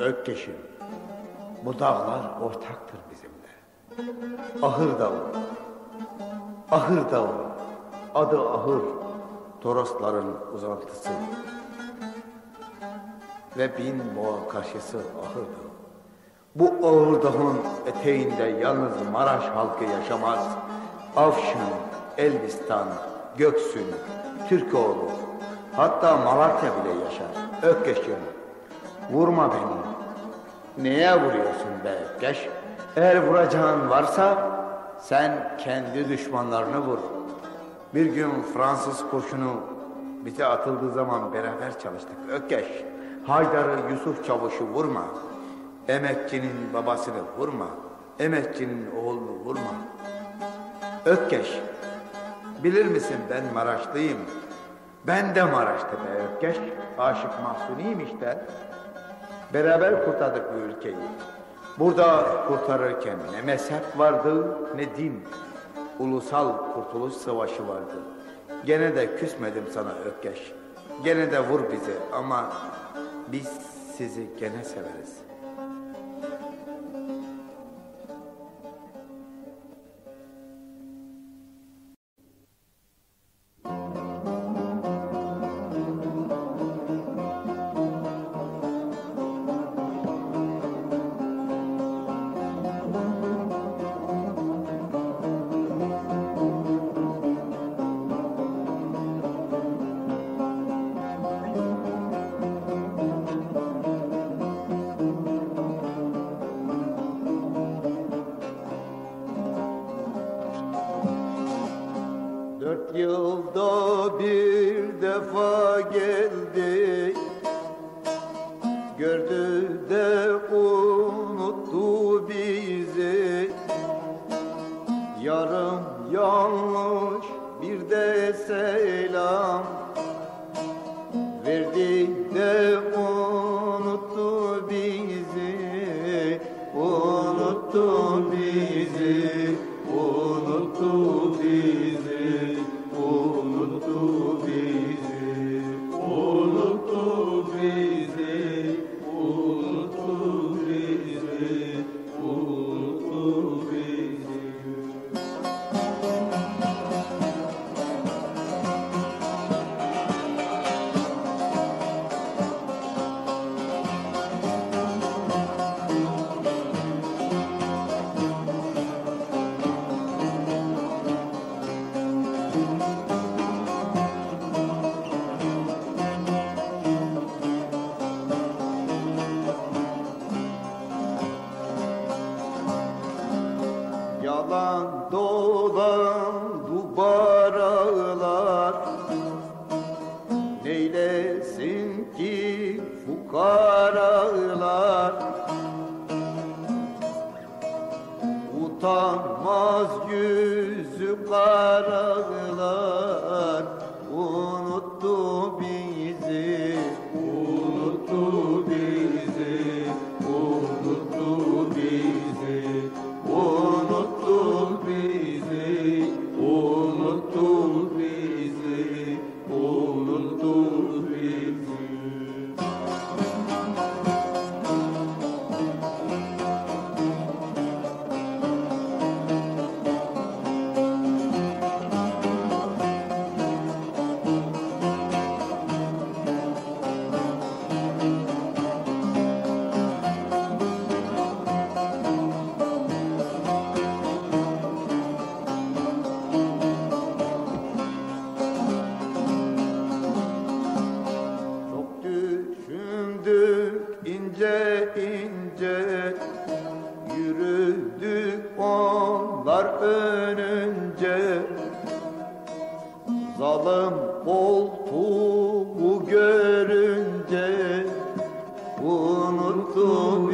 Ökkeşim, bu dağlar ortaktır bizimle. Ahır dağı, ahır dağı, adı ahır, Torosların uzantısı. Ve bin boğa karşısı ahır dağı. Bu ağır dağın eteğinde yalnız Maraş halkı yaşamaz. Afşin, Elbistan, Göksün, Türkoğlu, hatta Malatya bile yaşar. Ökkeşim, vurma beni. Neye vuruyorsun be Ökkeş? Eğer vuracağın varsa sen kendi düşmanlarını vur. Bir gün Fransız kurşunu bize atıldığı zaman beraber çalıştık. Ökkeş, Haydar'ı Yusuf Çavuş'u vurma. Emekçinin babasını vurma. Emekçinin oğlunu vurma. Ökkeş, bilir misin ben Maraşlıyım. Ben de Maraş'ta be Ökkeş. Aşık Mahsuni'yim işte. Beraber kurtardık bu ülkeyi. Burada kurtarırken ne mezhep vardı ne din. Ulusal kurtuluş savaşı vardı. Gene de küsmedim sana Ökkeş. Gene de vur bizi ama biz sizi gene severiz. İnce ince Yürüdük onlar önünce. Zalim koltuğu görünce Unuttu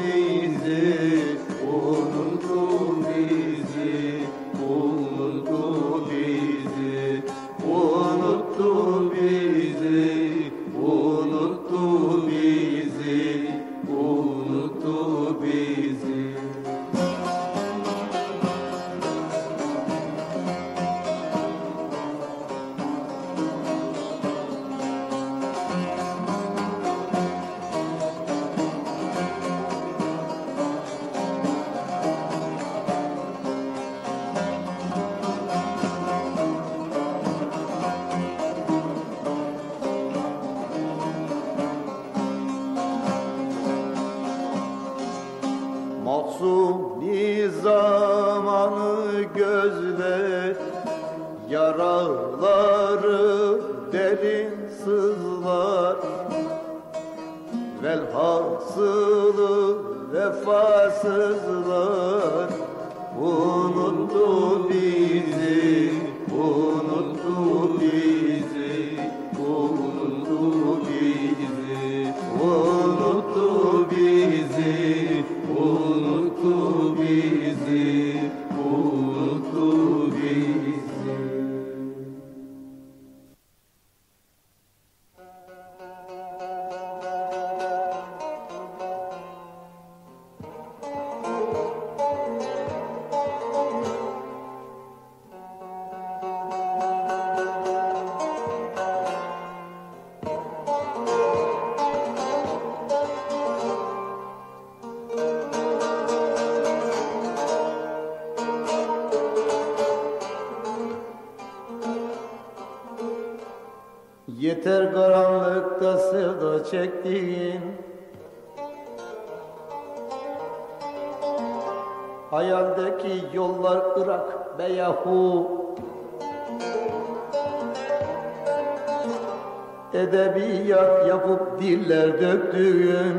Edebiyat yapıp diller döktüğün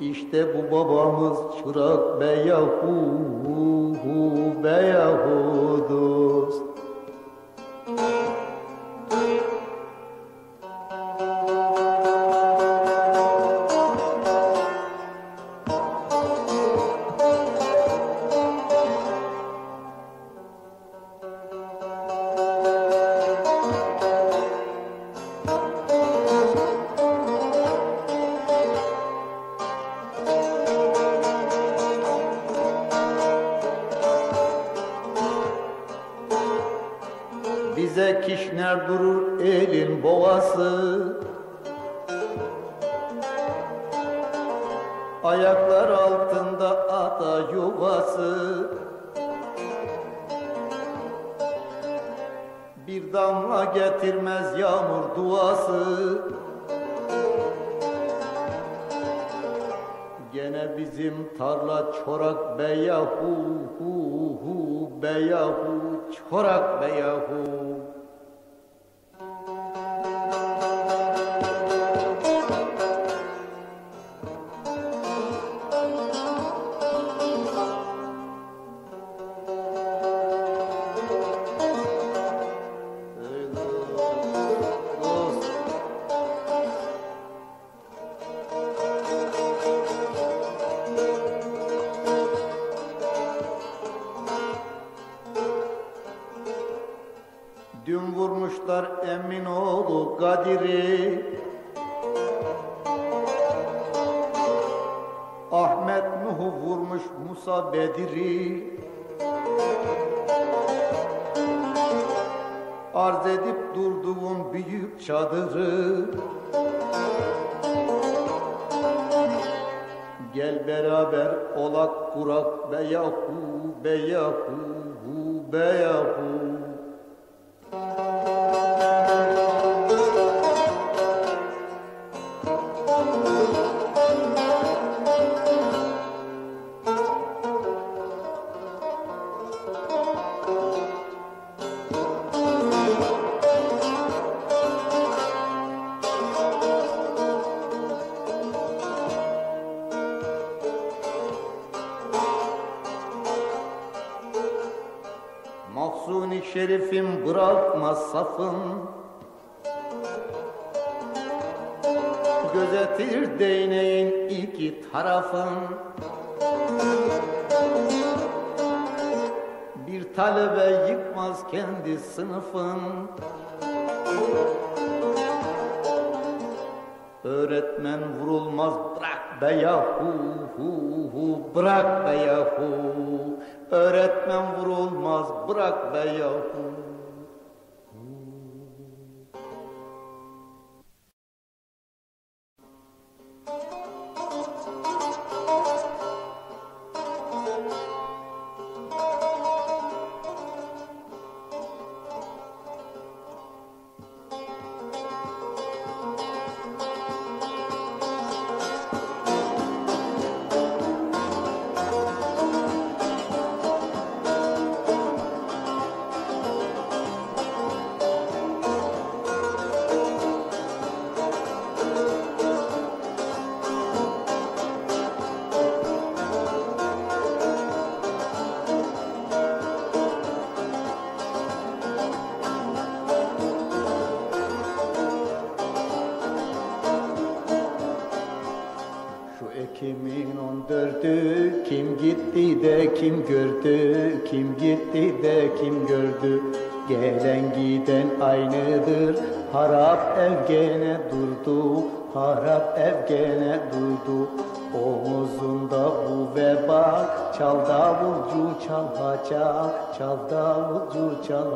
İşte bu babamız çırak beyahu Kişner durur elin boğası. Ayaklar altında ata yuvası. Bir damla getirmez yağmur duası. Gene bizim tarla çorak beyahu hu hu beyahu çorak beyahu Arz edip durduğun büyük çadırı. Gel beraber olak kurak beyahu beyahu beyahu safın Gözetir değneğin iki tarafın Bir talebe yıkmaz kendi sınıfın Öğretmen vurulmaz bırak be yahu hu hu bırak be yahu. Öğretmen vurulmaz bırak be yahu kim gitti de kim gördü. Gelen giden aynıdır, harap ev gene durdu, harap ev gene durdu. Omuzunda bu veba, çal davulcu çal haçal, çal davulcu çal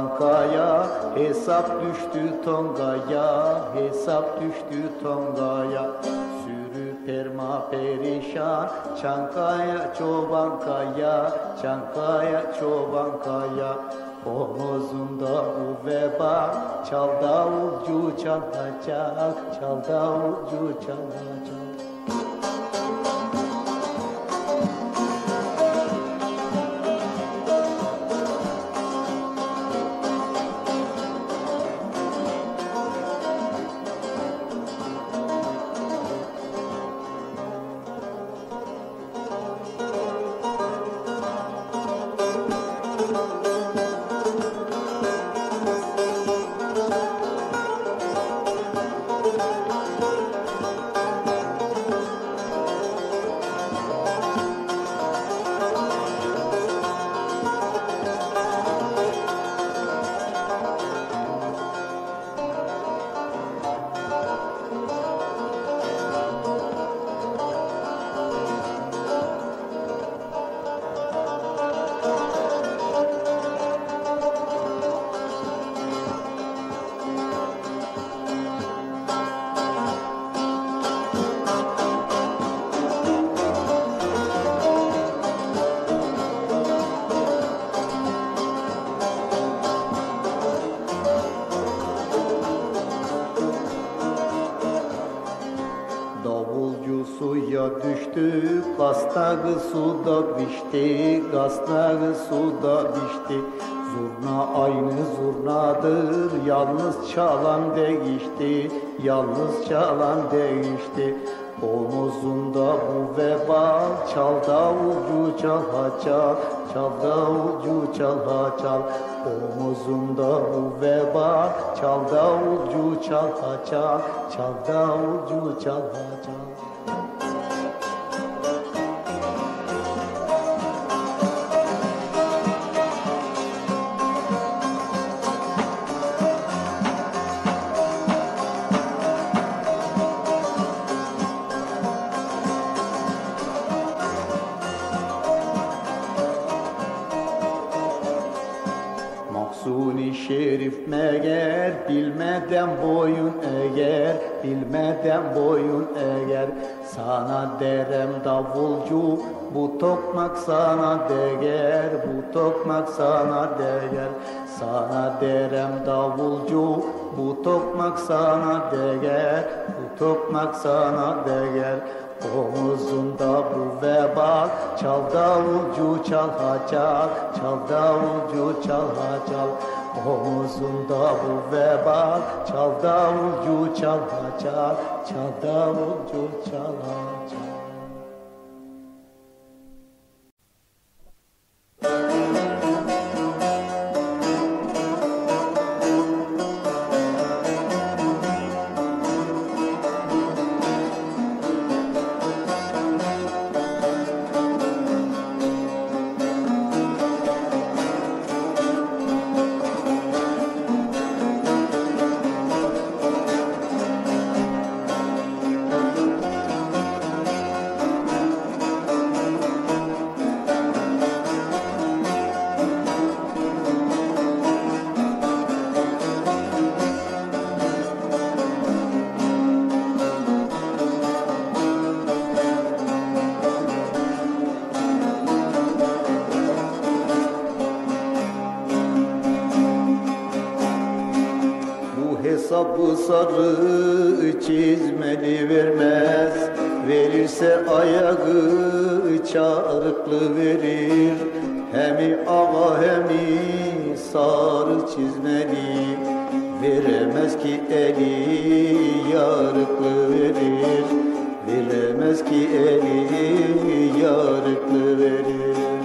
bankaya, hesap düştü tongaya, hesap düştü tongaya. Sürü perma perişan, Çankaya çobankaya, Çankaya çobankaya. Omuzunda bu veba, çal davulcu çalacak, çal davulcu çalacak. Gastağı suda pişti, gastağı suda pişti. Zurna aynı zurnadır, yalnız çalan değişti, yalnız çalan değişti. Omuzunda bu veba, çal davulcu çal haçal, çal davulcu çal haçal. Omuzunda bu veba, çal davulcu çal haçal, çal davulcu çal haçal. Davulcu bu tokmak sana değer bu tokmak sana değer. Sana derem davulcu bu tokmak sana değer bu tokmak sana değer. Omuzunda bu veba Çal davulcu çal haçal Çal davulcu çal haçal. Omuzunda bu veba Çal davulcu çal haçal Çal davulcu çal haçal sarı çizmeli Veremez ki eli yarıklı verir Veremez ki eli yarıklı verir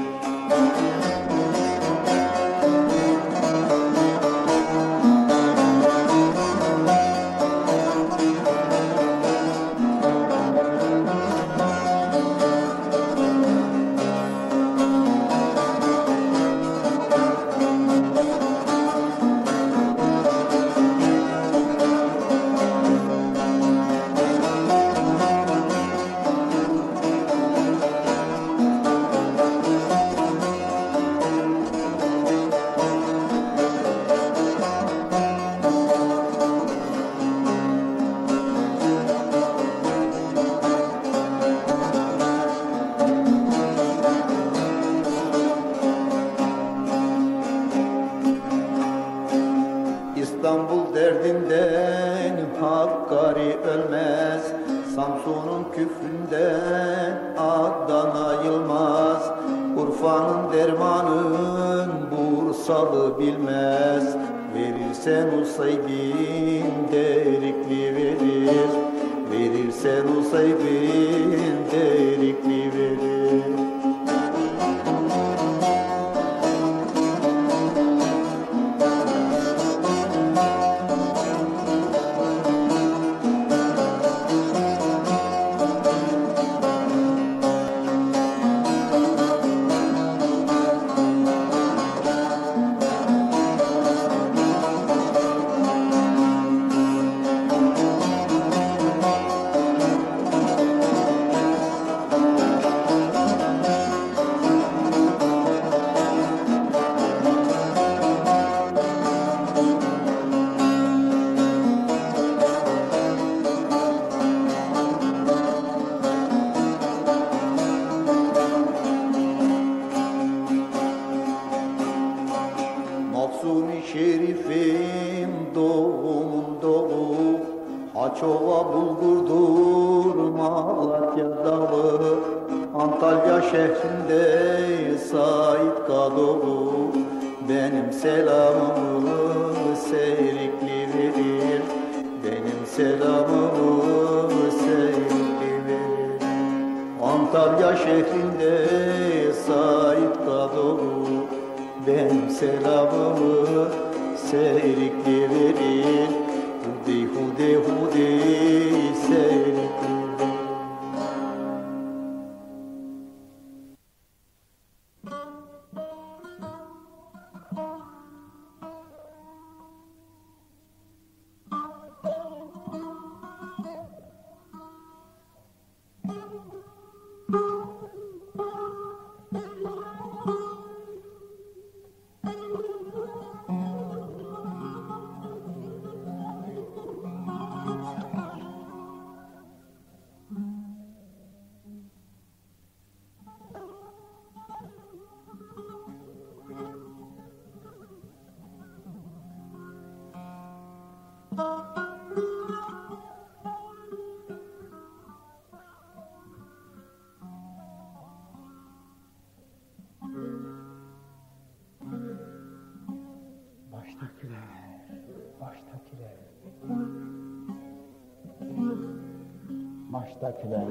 maçtakiler.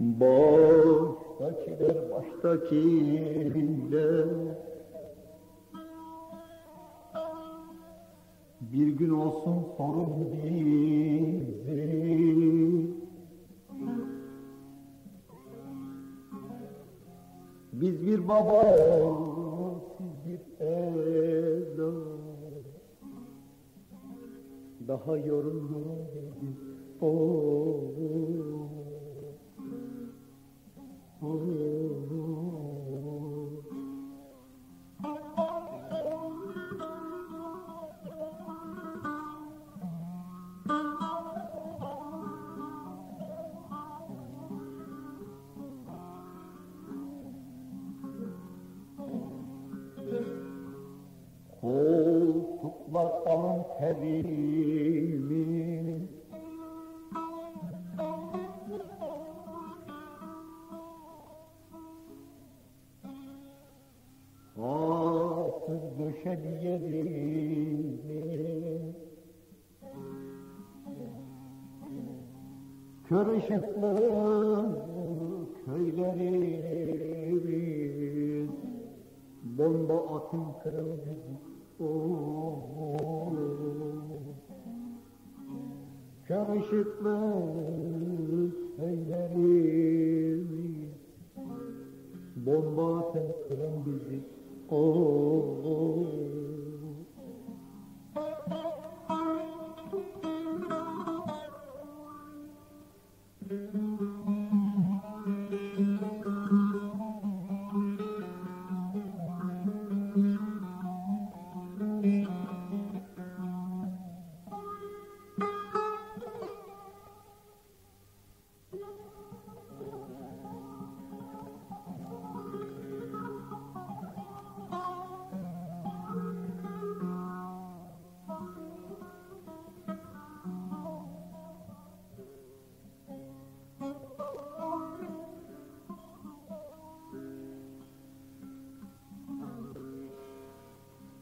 Boştakiler baştakiler. Bir gün olsun sorun bizi. Biz bir baba, siz bir evlat. Daha yorulmuyor. Oh. Işıklı köyleri Bomba atın kırıldı. Oh, Kör ışıklı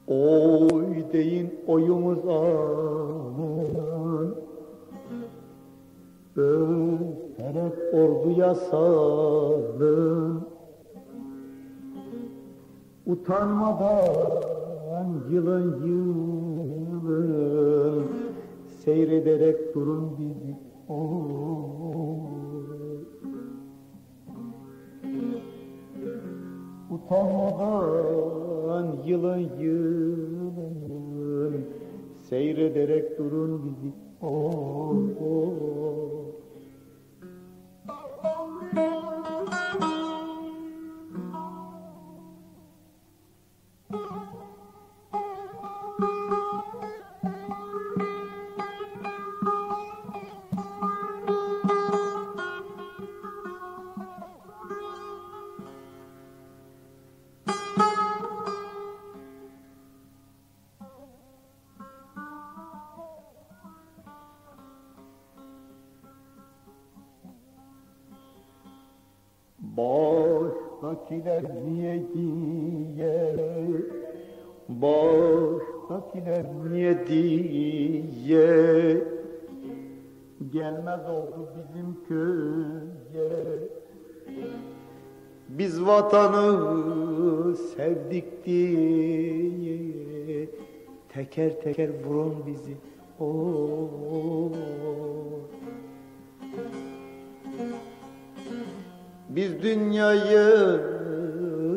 Oy deyin oyumuz aman Öterek orduya salın Utanmadan yılın yılın Seyrederek durun bizi. Utanmadan Seyrederek durun bizi Baştakiler niye diye? Baştakiler niye diye? Gelmez oldu bizim köye. Biz vatanı sevdik diye. Teker teker vurun bizi oh. Biz dünyayı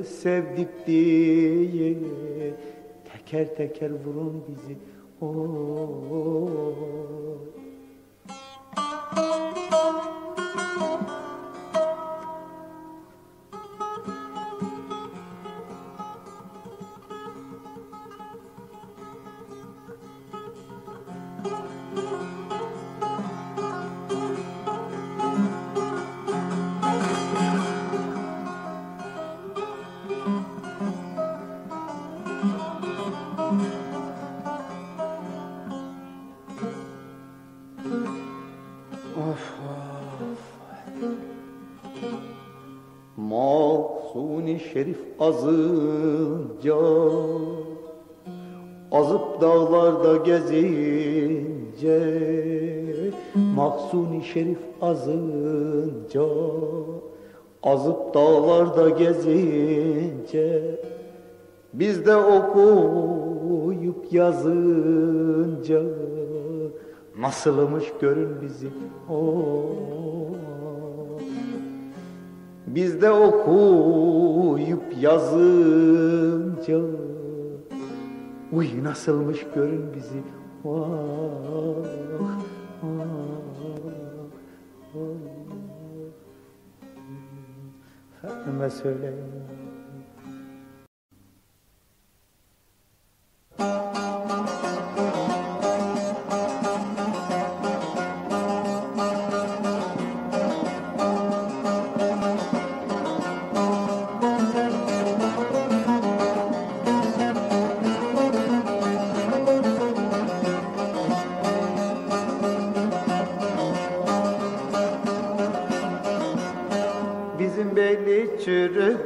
sevdik diye Teker teker vurun bizi oh. Azınca Azıp dağlarda gezince Mahsuni Şerif azınca Azıp dağlarda gezince Biz de okuyup yazınca Nasılmış görün bizi oh. Biz de okuyup yazınca Uy nasılmış görün bizi Vah, vah, vah. Efendime söyleyin Thank you.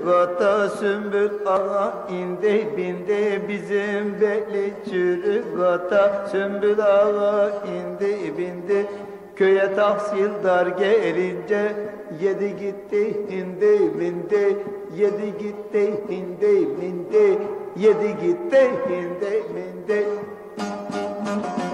Çürük ata sümbül ağa indi bindi bizim beli çürük ata sümbül ağa indi bindi. Köye tahsildar gelince yedi gitti hindi bindi. Yedi gitti hindi bindi. Yedi gitti hindi bindi. Arp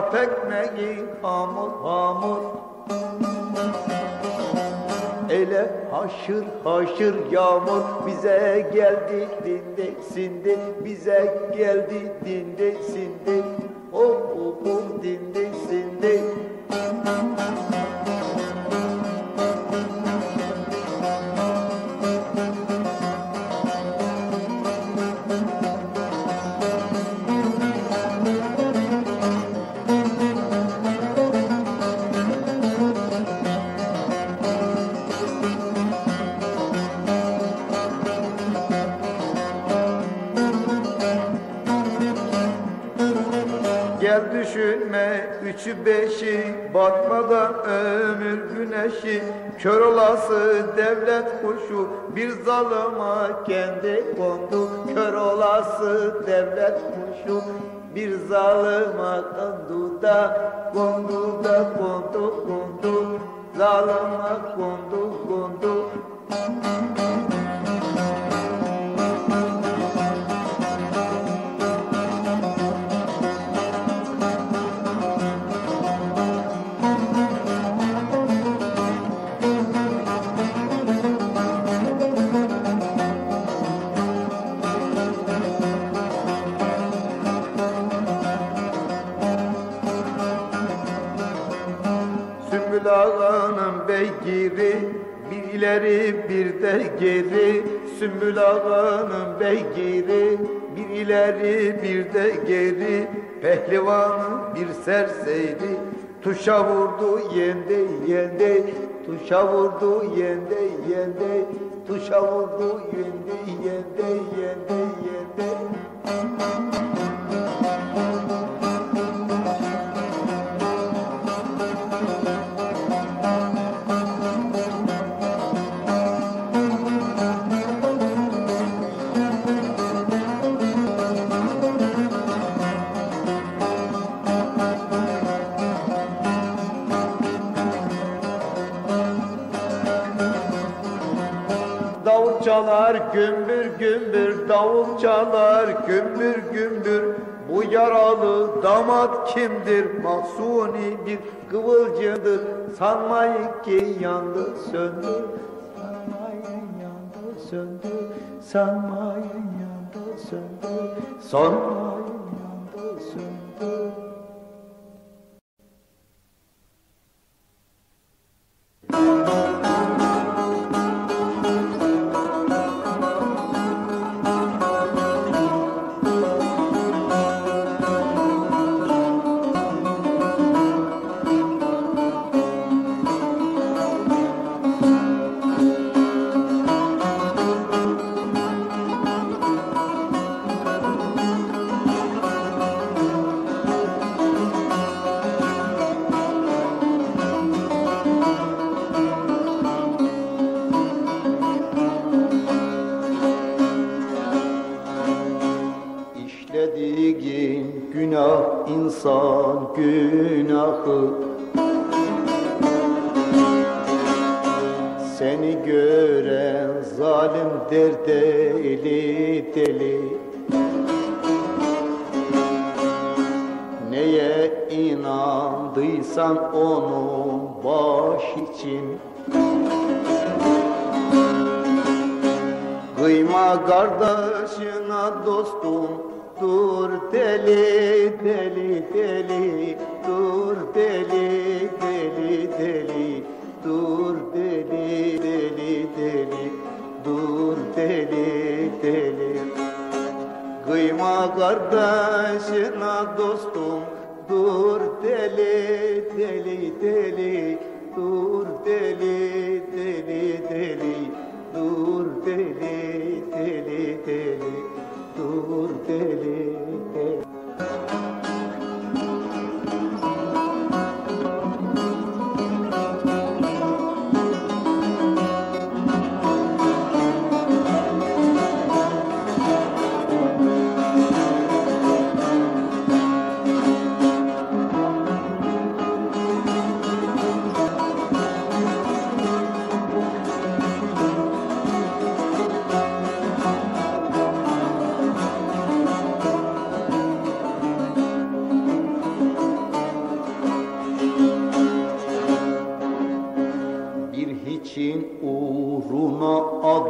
çamur. Arp ekmeği hamur hamur. Ele haşır haşır yağmur bize geldi dindi sindi bize geldi dindi sindi Kör olası devlet kuşu Bir zalıma kendi kondu. Kör olası devlet kuşu Bir zalıma kondu da Kondu da kondu kondu. Zalıma kondu kondu ileri bir de geri Sümbül ağanın beygiri. Bir ileri bir de geri Pehlivanın bir serseyri Tuşa vurdu yendi yendi. Tuşa vurdu yendi yendi. Tuşa vurdu yendi yendi yendi yendi Davul çalar gümbür gümbür Davul çalar gümbür gümbür. Bu yaralı damat kimdir? Mahsuni bir kıvılcımdır Sanmayın ki yandı söndü Sanmayın yandı söndü Sanmayın yandı söndü Sanmayın yandı söndü İşlediğin günahı Seni gören zalim der deli deli. Neye inandıysan onun baş için. Kıyma kardeşine dostum Dur deli deli deli. Dur deli deli deli. Dur deli deli deli. Kıyma kardeşine dostum. Dur deli deli deli. Dur deli deli deli. Dur deli deli deli dur deli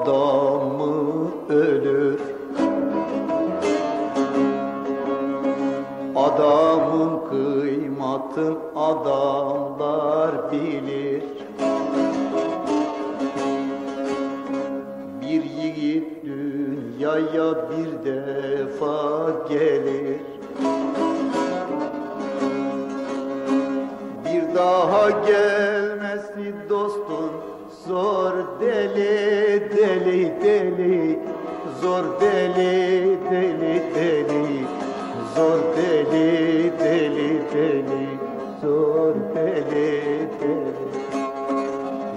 adamı ölür? Adamın kıymatın adamlar bilir. Bir yiğit dünyaya bir defa gelir. Bir daha gelmesi dostun zor deli deli deli. Zor deli deli deli. Zor deli deli deli. Zor deli deli.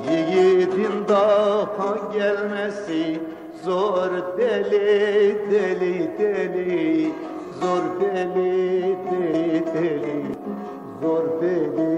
Yiğidin daha gelmesi. Zor deli deli deli. Zor deli deli deli. Zor deli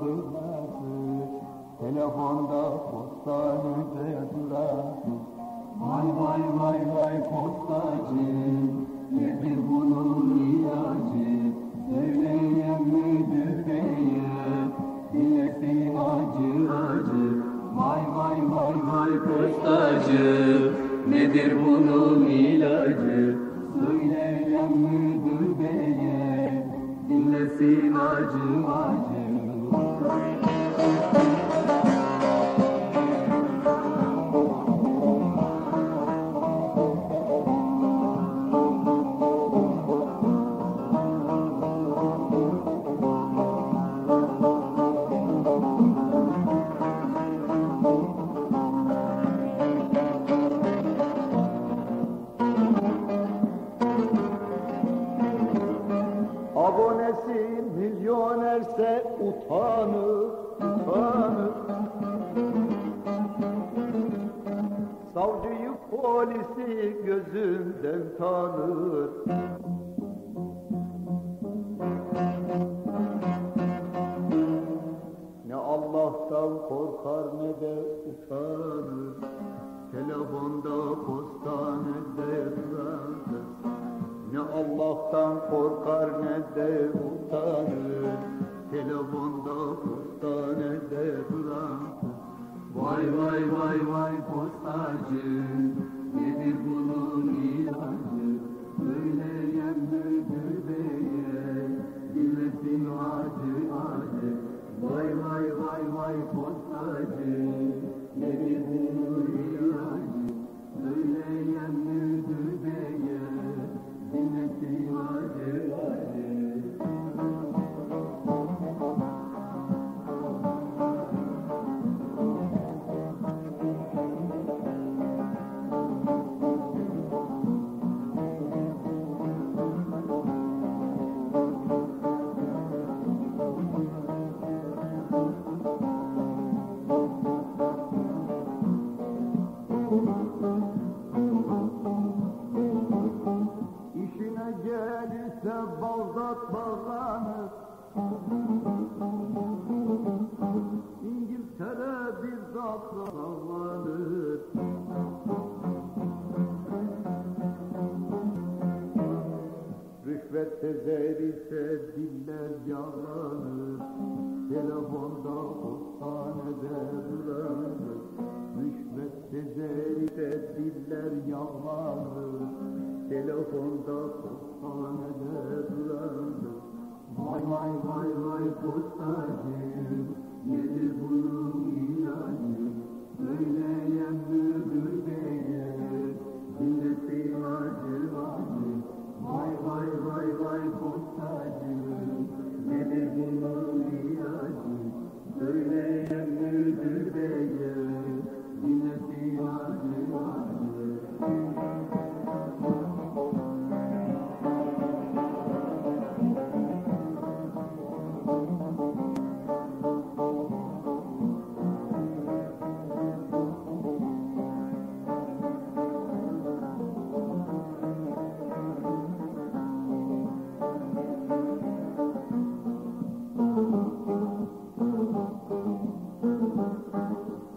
dönmez Telefonda postanede duran kız Vay vay vay vay postacı. Nedir bunun ilacı? Söyleyen müdür beye Dinlesin acı acı. Vay vay vay vay postacı. Nedir bunun ilacı? Söyleyen müdür beye Dinlesin acı acı Thank you. Utanır, utanır. Savcıyı polisi gözünden tanır. Ne Allah'tan korkar ne de utanır. Telefonda postanede duran kız. Ne Allah'tan korkar ne de utanır Telefonda postanede duran. Vay vay vay vay postacı. Nedir bunun ilacı? Söyleyen müdür beye Dinlesin acı acı. Vay vay vay vay postacı. Nedir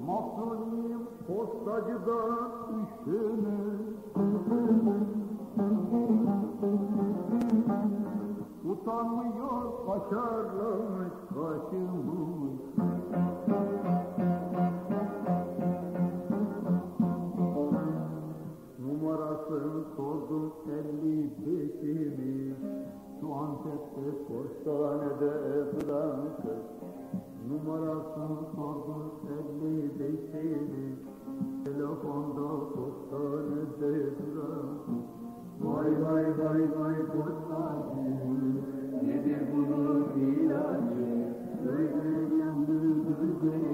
Mahzuniyim postacıdan üşümüş Utanmıyor kaşarlamış kaşımış Numarasını sordum elli beşimi Şu Antep'te postanede duran kız Numarasını sordum elli beşimi Telefonda postanede duran. Kız Vay vay vay vay postacı Nedir bunun ilacı? Söyleyen müdür beye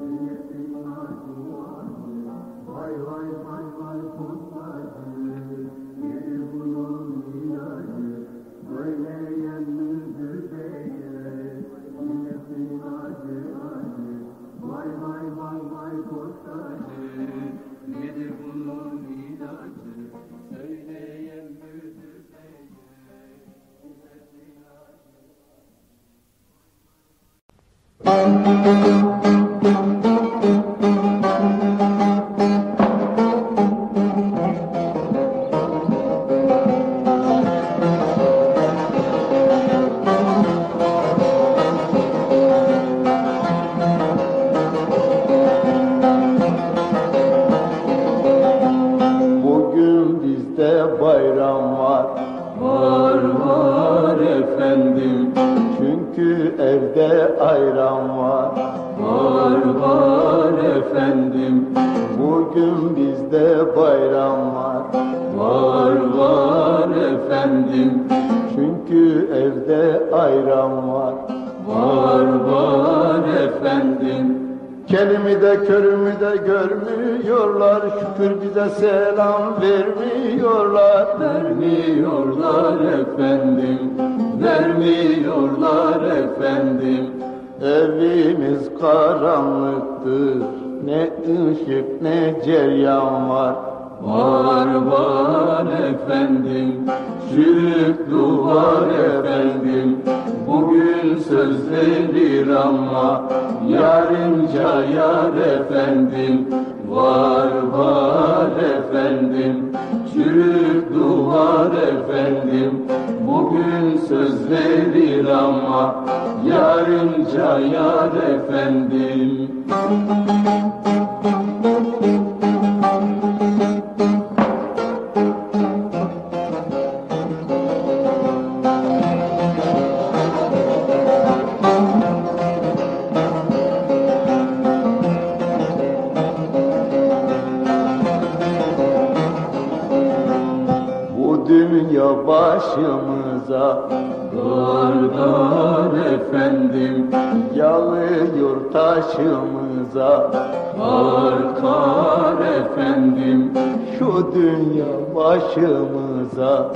Niyetin acı acı Vay vay vay vay postacı Música ayran var. Var var efendim. Bugün bizde bayram var. Var var efendim. Çünkü evde ayran var. Var var efendim. Kelimi de körümü de görmüyorlar. Şükür bize selam vermiyorlar. Vermiyorlar efendim. Vermiyorlar efendim Evimiz karanlıktır. Ne ışık ne ceryan var. Var var efendim. Çürük duvar efendim. Bugün söz verir ama Yarınca yar efendim. Var var efendim Çürük duvar efendim Bugün söz verir ama Yarınca yar efendim. Bu taşımıza Kar kar efendim Şu dünya başımıza.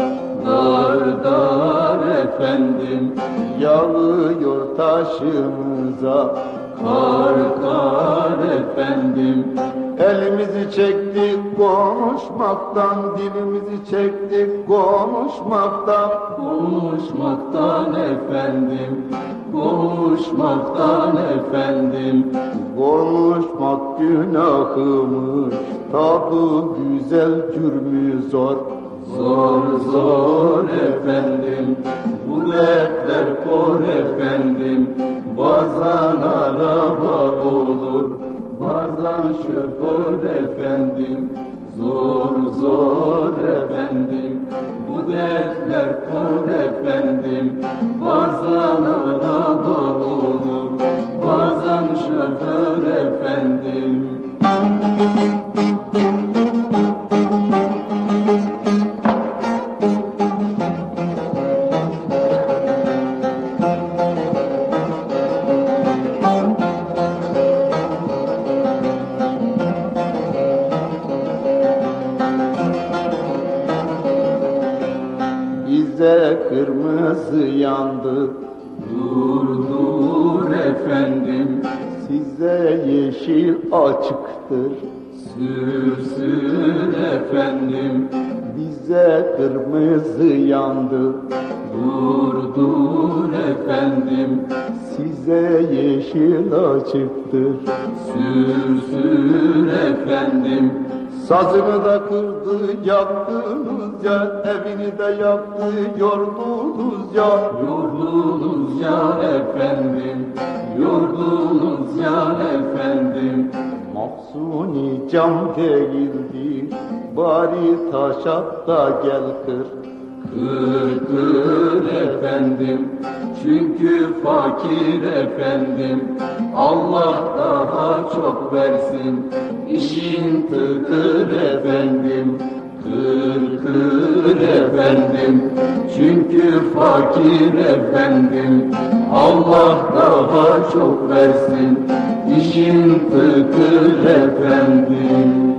Dar dar efendim Yağıyor taşımıza. Kar kar efendim Elimizi çektik konuşmaktan Dilimizi çektik konuşmaktan. Konuşmaktan efendim Konuşmaktan efendim. Konuşmak günahımış Tadı güzel cürmü zor. Zor zor efendim. Bu dertler kor efendim. Bazen araba olur Bazen şoför efendim. Zor zor efendim Bu dertler kor efendim Bazen araba olur. Bazen şoför efendim. Bize açıktır. Sür sür efendim. Bize kırmızı yandı. Dur dur efendim. Size yeşil açıktır. Sür sür efendim Sazını da kırdı yaktınız ya Evini de yaktı yordunuz ya. Yordunuz ya efendim Yordunuz ya efendim. Mahsuni cam değildir Bari taş at da gel kır Kır kır efendim Çünkü fakir efendim. Allah daha çok versin İşin tıkır efendim. Kır kır efendim Çünkü fakir efendim. Allah daha çok versin İşin tıkır efendim